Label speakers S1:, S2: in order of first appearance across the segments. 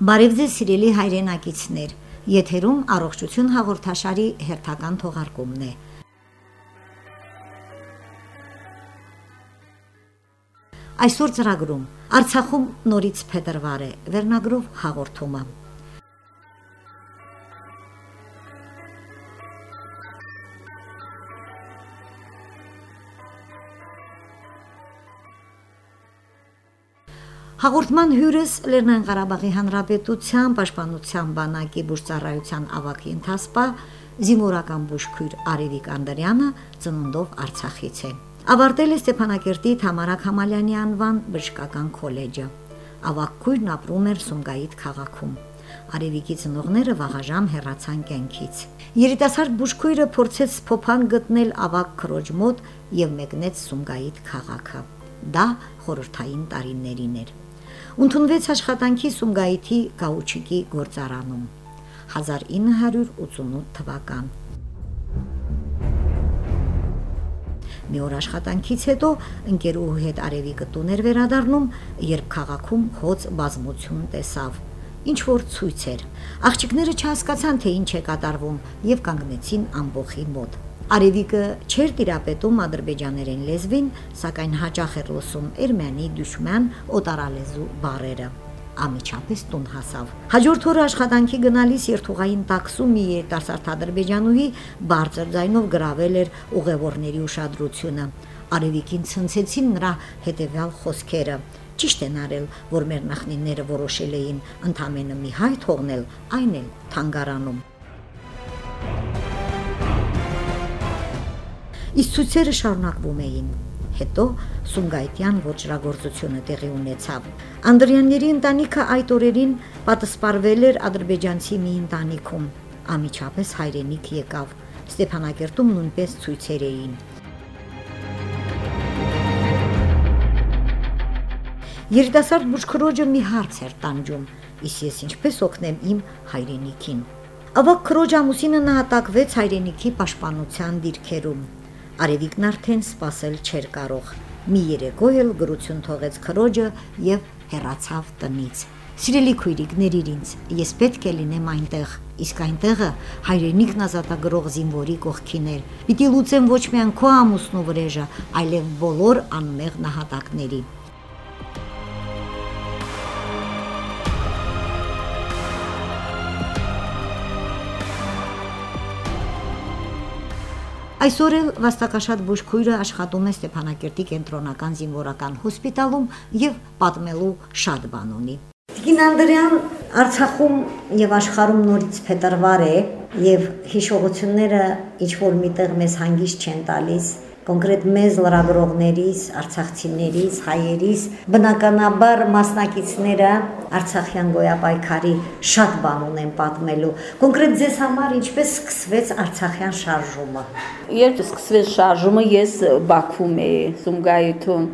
S1: Բարև ձեզ սիրելի հայրենակիցներ։ Եթերում առողջություն հաղորդաշարի հերթական թողարկումն է։ Այսօր ծրագրում Արցախում նորից փետրվար է, վերնագրով հաղորդումը։ Հաղորդման հյուրս Լեռնային Ղարաբաղի Հանրապետության Պաշտպանության բանակի բուժծառայության ավակի ընթասպա զինվորական բուժքույր Արևիկ Անդրյանը ծնունդով Արցախից է։ Ավարտել է Ստեփանակերտի Թամարա Խամալյանի անվան բժշկական քոլեջը։ Ավակ քույրն ապրում էր Սումգայիթ քաղաքում։ Արևիկի ծնողները վաղաժամ հեռացան կյանքից։ Երիտասարդ բուժքույրը փորձեց փոփան գտնել ավակ քրոջ մոտ եւ մեկնեց Սումգայիթ քաղաքը։ Դա խորհրդային տարիներին էր ընդունվեց աշխատանքի Սումգայիթի Գաուչիկի գործարանում. 1988 թվական Մի օր աշխատանքից հետո ընկերուհու հետ արևիկը տուն էր վերադառնում, երբ քաղաքում հոց բազմություն տեսավ։ Ինչ որ ցույց էր։ Աղջիկները չհասկացան, թե ինչ է կատարվում եւ կանգնեցին ամբողի մոտ։ Արևիկը չէր տիրապետում ադրբեջաներեն լեզվին, սակայն հաճախ էր լսում Էրմենի դուշման օտարալեզու բառերը ամիջապես տուն հասավ։ Հաջորդ օրը աշխատանքի գնալիս երթուղային տաքսում մի երիտասարդ ադրբեջանուհի բարձր ձայնով գրավել էր ուղևորների ուշադրությունը։ Արևիկին ցնցեցին նրա հետևյալ խոսքերը. Ճիշտ են արել, որ մեր նախնիները որոշել էին ընդամենը մի հայ թողնել, այն էլ թանգարանում։ իսկ ցույցերը շարունակվում էին։ Հետո Սումգայթյան ոչրագործությունը տեղի ունեցավ։ Անդրյանների ընտանիքը այդ օրերին պատասպարվել էր ադրբեջանցի մի ընտանիքում։ Ամիջապես հայրենիք եկավ։ Ստեփանակերտում նույնպես ցույցեր էին։ Երիտասարդ բուժքրոջը մի հարց էր տանջում. իսկ ես ինչպես օգնեմ իմ հայրենիքին։ Ավակ քրոջ ամուսինը նահատակվեց հայրենիքի պաշտպանության դիրքերում։ Արևիկն արդեն սпасել չէր կարող։ Մի երեկո էլ գրություն թողեց քրոջը եւ հեռացավ տնից։ Սիրելի քույրիկ, ներիր ինձ, ես պետք է լինեմ այնտեղ, իսկ այնտեղը հայրենիքն ազատագրող զինվորի կողքին էր։ Պիտի լուծեմ ոչ միայն քո ամուսնու վրեժը, այլև բոլոր անմեղ նահատակների։ Այսօր էլ վաստակաշատ բուժքույրը աշխատում է Ստեփանակերտի կենտրոնական զինվորական հոսպիտալում եւ պատմելու շատ բան ունի։ Տիկին Անդրեան Արցախում եւ աշխարհում նորից փետրվար է եւ հիշողությունները ինչ որ միտեղ մեզ հանգիստ չեն տալիս կոնկրետ մեզ լրագրողներից, արցախցիներից, հայերից, բնականաբար մասնակիցները Արցախյան գոյապայքարի շատ բան ունեն պատմելու։ Կոնկրետ ձեզ համար ինչպես սկսվեց Արցախյան շարժումը։
S2: Երբ սկսվեց շարժումը, ես Բաքվում էի, Սումգայիթում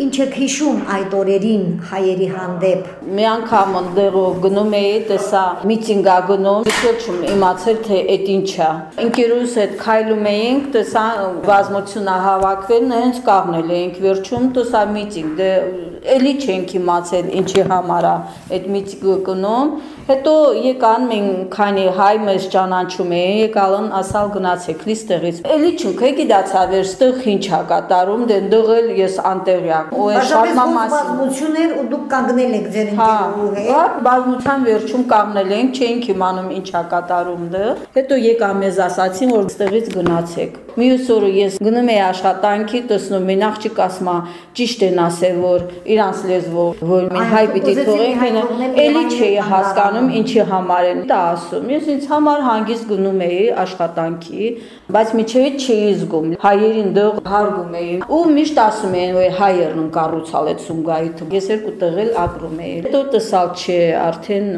S1: Ինչ եք հիշում այդ օրերին հայերի հանդեպ։
S2: Մի անգամ ընդերով գնում էի, տեսա միտինգա գնում, ոչ իմացել թե այդ ինչա։ Ինքերուս հետ քայլում էինք, տեսա բազմությունա հավաքվել, նենց կաղնել էինք վերջում, տեսա միտինգ, դե էլի չենք իմացել ինչի համար է այդ միտինգը գնում Հետո եկան մեն քանի հայ մեզ ճանաչում էին, եկալն ասալ գնացեք լիստեղից։ Էլի չունք, գիտացա վերստեղ ինչ հա կատարում, դենդող էլ ես անտեղյակ։
S1: Ու է շարժման մասին։ Բազմություն էր ու դուք կանգնել եք ձեր
S2: ընկերուհու հետ։ Հա, բազմության վերջում կանգնել ենք, չէինք իմանում ինչ հա կատարում դեռ։ Հետո եկա մեզ ասացին, որ ստեղից գնացեք։ Մյուս օրը ես գնում եի աշխատանքի, տեսնում եմ աղջիկ ասма ճիշտ են ասել, որ իրանց լեզվով, որ մի հայ պիտի թողենք, էլի չէի հասկանում ինչի համար են դա ասում։ Ես ինձ համար հանգիստ գնում էի աշխատանքի, բայց միջևից չէի զգում։ Հայերին դող հարգում էի ու միշտ ասում էին, որ հայերն են կառուցալ այդ Սումգայիթը։ Ես երկու տեղ էլ ապրում էի։ Հետո տեսալ չէ, արդեն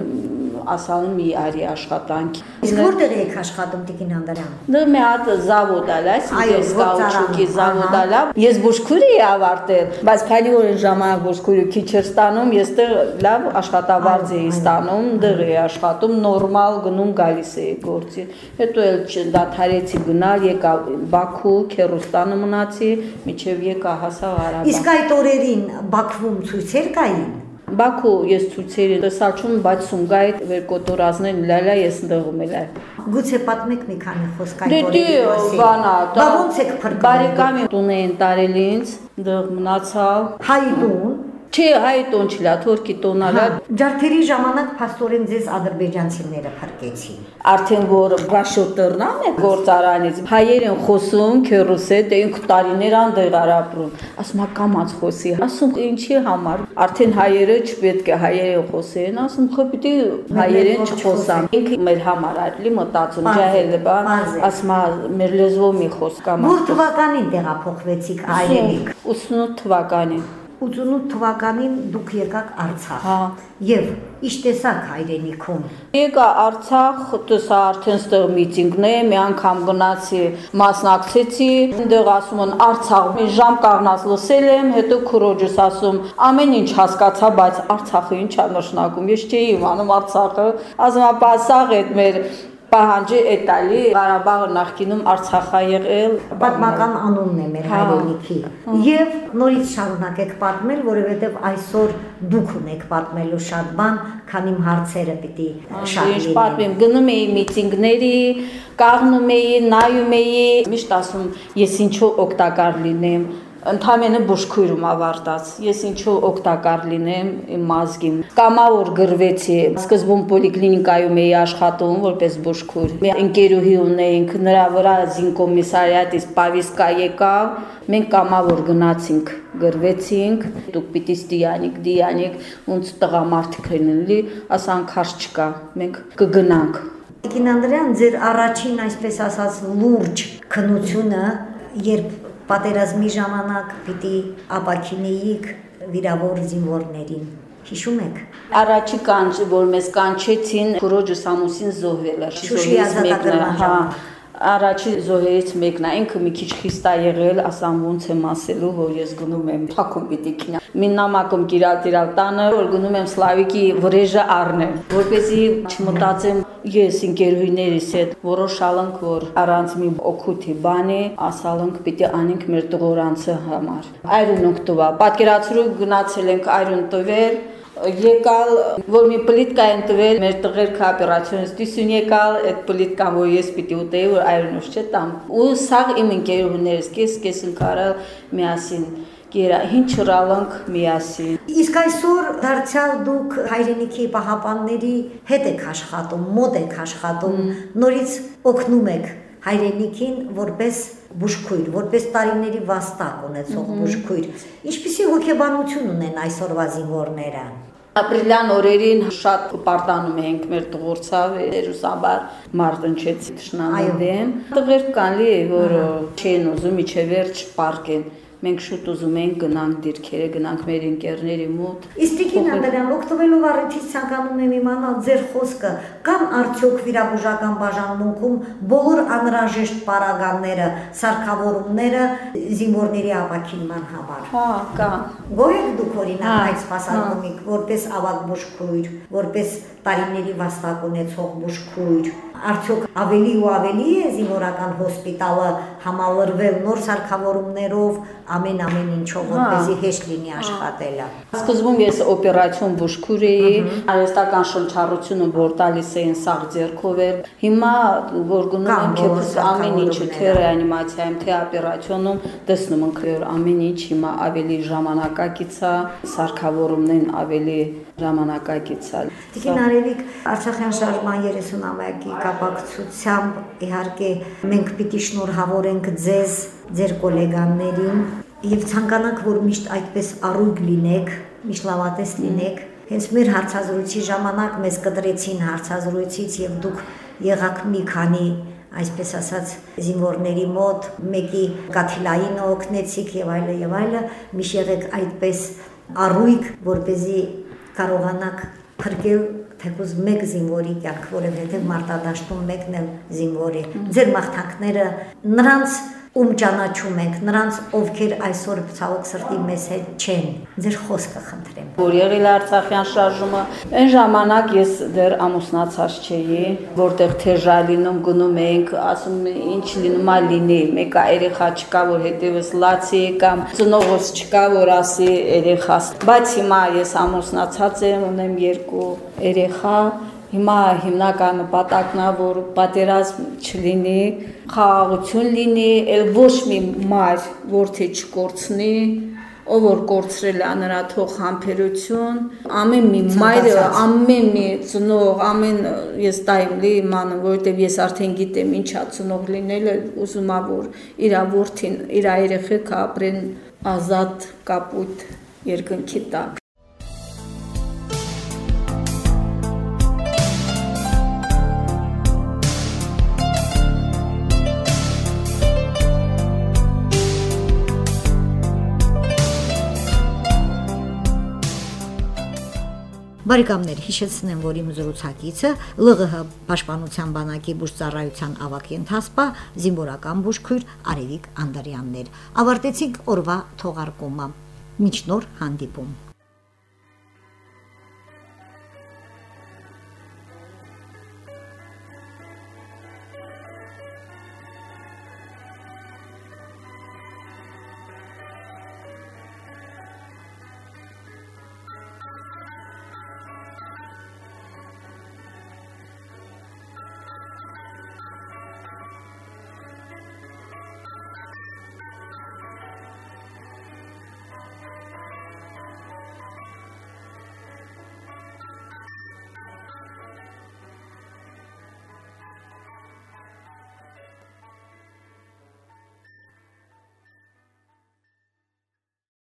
S2: ասալում մի արի աշխատանքի։
S1: Իսկ որտեղ եք աշխատում Տիկին Անդրյան։
S2: Դե մի հատ զավոդ ալա, ես կաուչուկի զավոդ ալա։ Ես բուժքուրի ավարտել, բայց քանի որ այն ժամանակ բուժքուրի քիչ էր ստանում, ես դեռ լավ աշխատավարձ էի ստանում, դեռ էի աշխատում, նորմալ գնում գալիս էի գործի։ Հետո էլ դաթարեցի գնալ, եկա Բաքու, Քերուստանը մնացի, միջև եկա հասա Արաբա։
S1: Իսկ այդ օրերին Բաքվում ցույցեր կային
S2: Բաքու ես ցույցերի տեսաչում, բայց Սումգայիտ վերկոտորազնեն լալա ես ընդդողում էլ։
S1: Գուցե պատմեք մի քանի խոսք այդ
S2: Դե դի
S1: օրերի
S2: բանա,
S1: Բա ո՞նց եք փրկում։
S2: բարեկամի տուն էին տարել ինձ, դեղ մնացավ։
S1: Հայդուն
S2: Չէ, հայտոն չլա, թուրքի տոնալա,
S1: Ջարդերի ժամանակ փաստորեն ձեզ ադրբեջանցիները փրկեցին։
S2: արդեն որ բաշոտերնան է գործարանից հայեր են խոսում քերուսե դե ինք տարիներ անդեղ արապրում ասում կամած խոսի ասում ինչի համար արդեն հայերը չպետք է հայերեն խոսեն ասում խո պիտի հայերեն չխոսան ինքը մեր համար այլի մտածում
S1: Պարզ է,
S2: բան
S1: պարզ է։
S2: ասում մեր լեզվով մի խոս կամած
S1: Որ թվականին տեղափոխվեցիք հայրենիք։
S2: 88 թվականին
S1: 88 թվականին դուք եկաք Արցախ։
S2: Հա։
S1: Եվ ինչ տեսակ հայրենիքում։
S2: Եկա Արցախ, տեսա արդեն ստեղ միտինգներ, մի անգամ գնացի, մասնակցեցի, այնտեղ ասում են Արցախ, մի ժամ կանգնած լսել եմ, հետո քուրոջս ասում, ամեն ինչ հասկացա, բայց Արցախը ինչ է նշանակում։ Ես չէի իմանում Արցախը, ասում եմ, «Պասաղ այդ մեր պահանջի էտալի Ղարաբաղը նախկինում Արցախ է եղել,
S1: Պատմական անունն է մեր
S2: Հա։
S1: հայրենիքի։ Եվ նորից շարունակեք պատմել, որովհետև այսօր դուք ունեք պատմելու շատ բան, քանի հարցերը պիտի շատ
S2: Ինչ պատմեմ, գնում էի միտինգների, կաղնում էի, նայում էի, միշտ ասում, ես ինչու օգտակար լինեմ, ընդամենը բուժքույրում ավարտած։ Ես ինչու օգտակար լինեմ իմ մազգին։ Կամավոր գրվեցի։ Սկզբում պոլիկլինիկայում էի աշխատում որպես բուժքույր։ Մի ընկերուհի ունեինք, նրա վրա զինկոմիսարիատից Պավիսկա եկավ։ Մենք կամավոր գնացինք, գրվեցինք, դուք պիտի ստիանիկ, դիանիկ, ոնց տղամարդիկ լինի, ասան քաշ չկա։ Մենք կգնանք։
S1: Տիկին Անդրեան, ձեր առաջին, այսպես ասած, լուրջ քնությունը, երբ պատերազմի ժամանակ պիտի ապակինեիք վիրավոր զինվորներին։ Հիշում եք։
S2: Առաջի կանչ, որ մեզ կանչեցին Քուրոջը Սամուսին զոհվել է։
S1: Շուշի ազատագրման ժամանակ։
S2: Առաջի զոհերից մեկն է, ինքը մի քիչ խիստ է եղել, ասամ ոնց եմ ասելու, որ ես գնում եմ թակում պիտի քինա։ Մին նամակում կիրատիրալ տանը, որ գնում եմ Սլավիկի վրեժը առնեմ, որպեսզի չմտածեմ ես ինկերուհիներիս հետ որոշալանք, որ առանց մի օգուտի բանի, ասալանք պիտի անենք մեր տղորանցը համար։ Այրուն օգտովա։ Պատկերացրու գնացել ենք այրուն տվել, եկալ որ մի պլիտկա են տվել մեր տղերքը օպերացիոնից դիսուն եկալ այդ պլիտկան որ ես պիտի ուտեի որ այրոնուշ չէ տամ ու սաղ իմ ընկերուհիներս կես կես ընկարալ միասին գերա ինչ ռալանք միասին
S1: Իսկ այսօր դարձյալ դուք հայրենիքի պահապանների հետ եք աշխատում, մոտ եք աշխատում, նորից օգնում եք հայրենիքին որպես բուժքույր, որպես տարիների վաստակ ունեցող բուժքույր։ Ինչպիսի հոգեբանություն ունեն այսօրվա զինվորները։
S2: Ապրիլյան օրերին շատ պարտանում էինք մեր տղորցավ երուսաբար մարտնչեց տշնամու
S1: Այո։
S2: դեմ։ Տղեր կան լի որ չեն ուզում իջե վերջ պարկեն։ Մենք շուտ ուզում ենք գնանք դիրքերը, գնանք մեր ընկերների մոտ։
S1: Իստիկին անդրյան օգտվելով առիթից ցանկանում եմ իմանալ ձեր խոսքը կան արդյոք վիրաբուժական բաժանմունքում բոլոր անհրաժեշտ պարագանները, սարքավորումները զինվորների ապակինման համար։
S2: Հա, կա։
S1: Գոհ եք դուք օրինակ
S2: Հա,
S1: այդ սպասարկումիկ, որպես ավակ բուժքույր, որպես տարիների վաստակ ունեցող բուժքույր, արդյոք ավելի ու ավելի է զինվորական հոսպիտալը համալրվել նոր սարքավորումներով, ամեն ամեն ինչով,
S2: Հա։
S1: որպեսզի հեշտ լինի աշխատելը։
S2: Սկզբում ես օպերացիոն բուժքույր էի, արհեստական շնչառությունը որ տալիս էին սաղ ձեռքով էր։ Հիմա որ գնում եմ քեփս ամեն ինչը թե ռեանիմացիայում, թե օպերացիոնում տեսնում ենք որ ամեն ինչ հիմա ավելի ժամանակակից է, սարքավորումներն ավելի ժամանակակից է։
S1: Տիկին Արևիկ Արցախյան շարժման 30-ամյակի կապակցությամբ իհարկե մենք պիտի շնորհավորենք ձեզ, ձեր գոլեգաներին եւ ցանկանանք, որ միշտ այդպես առույգ լինեք, միշտ լավատես լինեք։ Հենց մեր հարցազրույցի ժամանակ մեզ կտրեցին հարցազրույցից եւ դուք եղաք մի քանի այսպես ասած զինվորների մոտ մեկի կաթիլային օգնեցիք եւ այլը եւ այլը միշտ եղեք այդպես առույգ, որ เป զի կարողանաք փրկել թեկուզ մեկ զինվորի կյանք, որովհետև մարտադաշտում մեկն է։ Ձեր մաղթանքները նրանց ում ճանաչում եք, նրանց, ովքեր այսօր ցավոք սրտի մեզ հետ չեն։ Ձեր խոսքը խնդրեմ։
S2: Որ եղել Արցախյան շարժումը, այն ժամանակ ես դեռ ամուսնացած չէի, որտեղ թեժա լինում գնում էինք, ասում ինչ լինում է լինի, մեկը երեխա չկա, որ հետևս լացի կամ ծնողս չկա, որ ասի երեխաս։ Բայց հիմա ես ամուսնացած եմ, ունեմ երկու երեխա, Հիմա հիմնական նպատակն է, որ պատերազմ չլինի, խաղաղություն լինի, ել ոչ մի մայր որդի չկորցնի, ով որ կորցրել է նրա թող համբերություն, ամեն մի մայրը, ամեն մի ծնող, ամեն ես տայմ լի իմանում, որովհետև ես արդեն գիտեմ ինչա ծնող լինելը, ուզում ա որ իր որդին, իր երեխեքը ապրեն ազատ կապույտ երկնքի տակ։
S1: Բարեկամներ, հիշեցնեմ, որ իմ զրուցակիցը ԼՂՀ Պաշտպանության բանակի բուժծառայության ավակ ենթասպա զինվորական բուժքույր Արևիկ Անդարյաններ։ Ավարտեցինք օրվա թողարկումը։ Միջնոր հանդիպում։